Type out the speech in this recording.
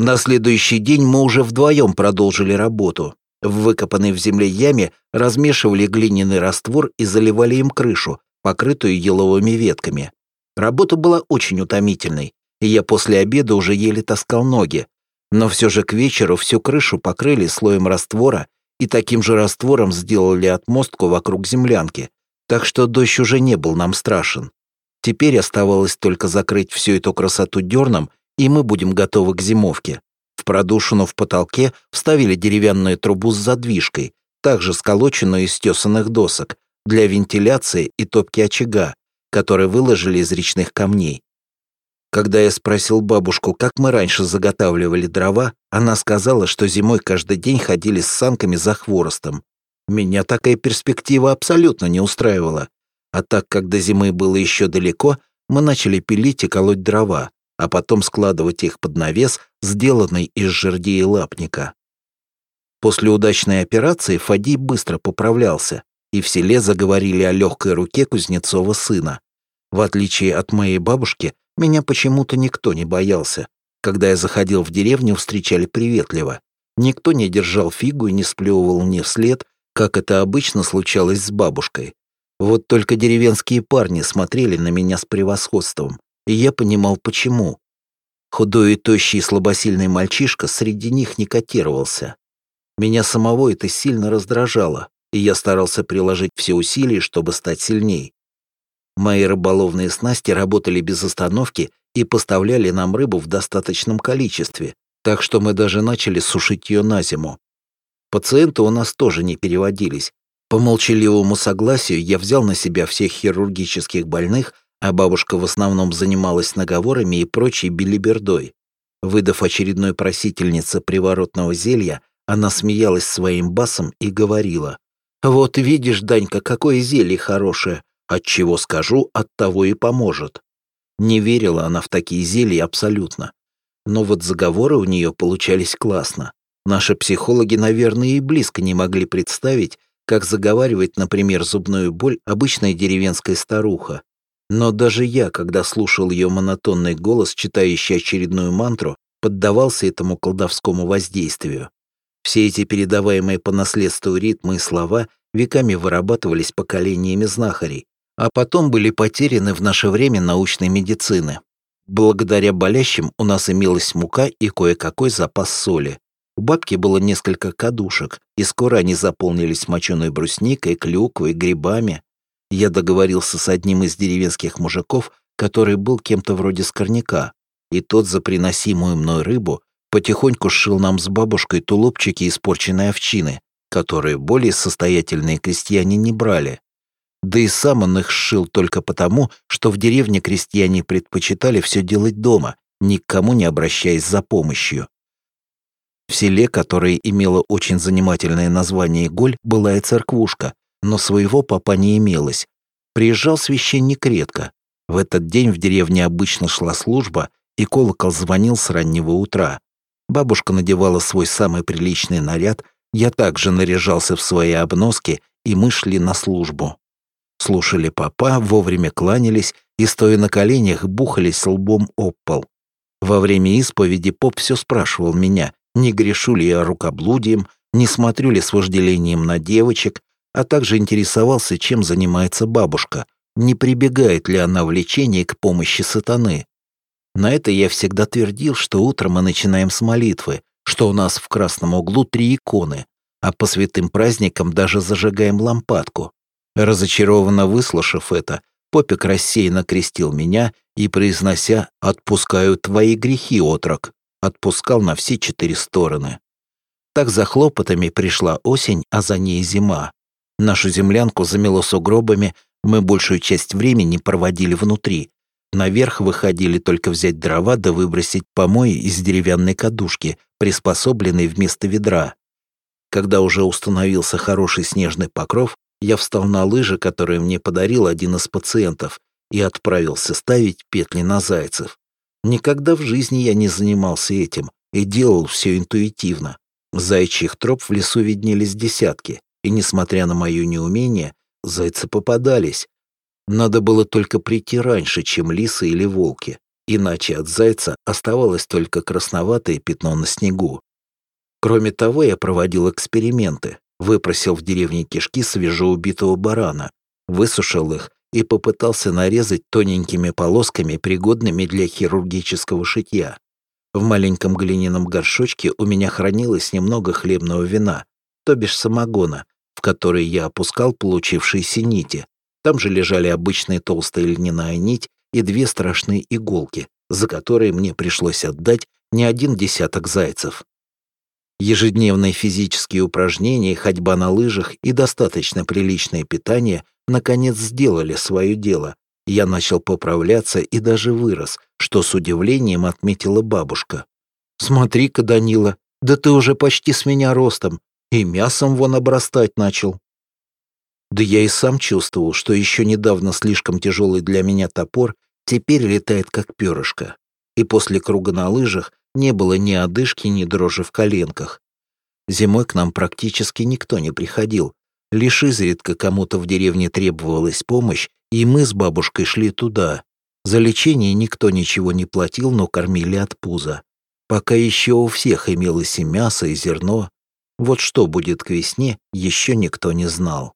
На следующий день мы уже вдвоем продолжили работу. В выкопанной в земле яме размешивали глиняный раствор и заливали им крышу, покрытую еловыми ветками. Работа была очень утомительной, и я после обеда уже еле таскал ноги. Но все же к вечеру всю крышу покрыли слоем раствора и таким же раствором сделали отмостку вокруг землянки, так что дождь уже не был нам страшен. Теперь оставалось только закрыть всю эту красоту дерном, и мы будем готовы к зимовке. В продушину в потолке вставили деревянную трубу с задвижкой, также сколоченную из тесанных досок, для вентиляции и топки очага, которые выложили из речных камней. Когда я спросил бабушку, как мы раньше заготавливали дрова, она сказала, что зимой каждый день ходили с санками за хворостом. Меня такая перспектива абсолютно не устраивала. А так как до зимы было еще далеко, мы начали пилить и колоть дрова, а потом складывать их под навес, сделанный из жердей лапника. После удачной операции Фадий быстро поправлялся, и в селе заговорили о легкой руке Кузнецова сына. В отличие от моей бабушки, меня почему-то никто не боялся. Когда я заходил в деревню, встречали приветливо. Никто не держал фигу и не сплевывал мне вслед, как это обычно случалось с бабушкой. Вот только деревенские парни смотрели на меня с превосходством, и я понимал, почему. Худой и тощий слабосильный мальчишка среди них не котировался. Меня самого это сильно раздражало, и я старался приложить все усилия, чтобы стать сильней. Мои рыболовные снасти работали без остановки и поставляли нам рыбу в достаточном количестве, так что мы даже начали сушить ее на зиму. Пациенты у нас тоже не переводились. По молчаливому согласию я взял на себя всех хирургических больных, а бабушка в основном занималась наговорами и прочей билибердой. Выдав очередной просительнице приворотного зелья, она смеялась своим басом и говорила, «Вот видишь, Данька, какое зелье хорошее, от чего скажу, от того и поможет. Не верила она в такие зелья абсолютно. Но вот заговоры у нее получались классно. Наши психологи, наверное, и близко не могли представить, как заговаривает, например, зубную боль обычная деревенская старуха. Но даже я, когда слушал ее монотонный голос, читающий очередную мантру, поддавался этому колдовскому воздействию. Все эти передаваемые по наследству ритмы и слова веками вырабатывались поколениями знахарей, а потом были потеряны в наше время научной медицины. Благодаря болящим у нас имелась мука и кое-какой запас соли. У бабки было несколько кадушек, и скоро они заполнились моченой брусникой, клюквой, грибами. Я договорился с одним из деревенских мужиков, который был кем-то вроде скорняка, и тот за приносимую мной рыбу потихоньку сшил нам с бабушкой тулупчики испорченной овчины, которые более состоятельные крестьяне не брали. Да и сам он их сшил только потому, что в деревне крестьяне предпочитали все делать дома, никому не обращаясь за помощью. В селе, которое имело очень занимательное название Голь, была и церквушка, но своего папа не имелось. Приезжал священник редко. В этот день в деревне обычно шла служба, и колокол звонил с раннего утра. Бабушка надевала свой самый приличный наряд, я также наряжался в свои обноски, и мы шли на службу слушали папа, вовремя кланялись и, стоя на коленях, бухались лбом об пол. Во время исповеди поп все спрашивал меня, не грешу ли я рукоблудием, не смотрю ли с вожделением на девочек, а также интересовался, чем занимается бабушка, не прибегает ли она в лечении к помощи сатаны. На это я всегда твердил, что утром мы начинаем с молитвы, что у нас в красном углу три иконы, а по святым праздникам даже зажигаем лампадку. Разочарованно выслушав это, Попик рассеянно крестил меня и, произнося «Отпускаю твои грехи, отрок», отпускал на все четыре стороны. Так за хлопотами пришла осень, а за ней зима. Нашу землянку замело сугробами, мы большую часть времени проводили внутри. Наверх выходили только взять дрова да выбросить помои из деревянной кадушки, приспособленной вместо ведра. Когда уже установился хороший снежный покров, я встал на лыжи, которые мне подарил один из пациентов, и отправился ставить петли на зайцев. Никогда в жизни я не занимался этим и делал все интуитивно. Зайчих троп в лесу виднелись десятки, и, несмотря на мое неумение, зайцы попадались. Надо было только прийти раньше, чем лисы или волки. Иначе от зайца оставалось только красноватое пятно на снегу. Кроме того, я проводил эксперименты, выпросил в деревне кишки свежеубитого барана, высушил их и попытался нарезать тоненькими полосками, пригодными для хирургического шитья. В маленьком глиняном горшочке у меня хранилось немного хлебного вина, то бишь самогона, в который я опускал получившиеся нити. Там же лежали обычная толстая льняная нить и две страшные иголки, за которые мне пришлось отдать не один десяток зайцев. Ежедневные физические упражнения, ходьба на лыжах и достаточно приличное питание наконец сделали свое дело. Я начал поправляться и даже вырос, что с удивлением отметила бабушка. «Смотри-ка, Данила, да ты уже почти с меня ростом, и мясом вон обрастать начал». Да я и сам чувствовал, что еще недавно слишком тяжелый для меня топор теперь летает как перышко. И после круга на лыжах не было ни одышки, ни дрожи в коленках. Зимой к нам практически никто не приходил. Лишь изредка кому-то в деревне требовалась помощь, и мы с бабушкой шли туда. За лечение никто ничего не платил, но кормили от пуза. Пока еще у всех имелось и мясо, и зерно. Вот что будет к весне, еще никто не знал.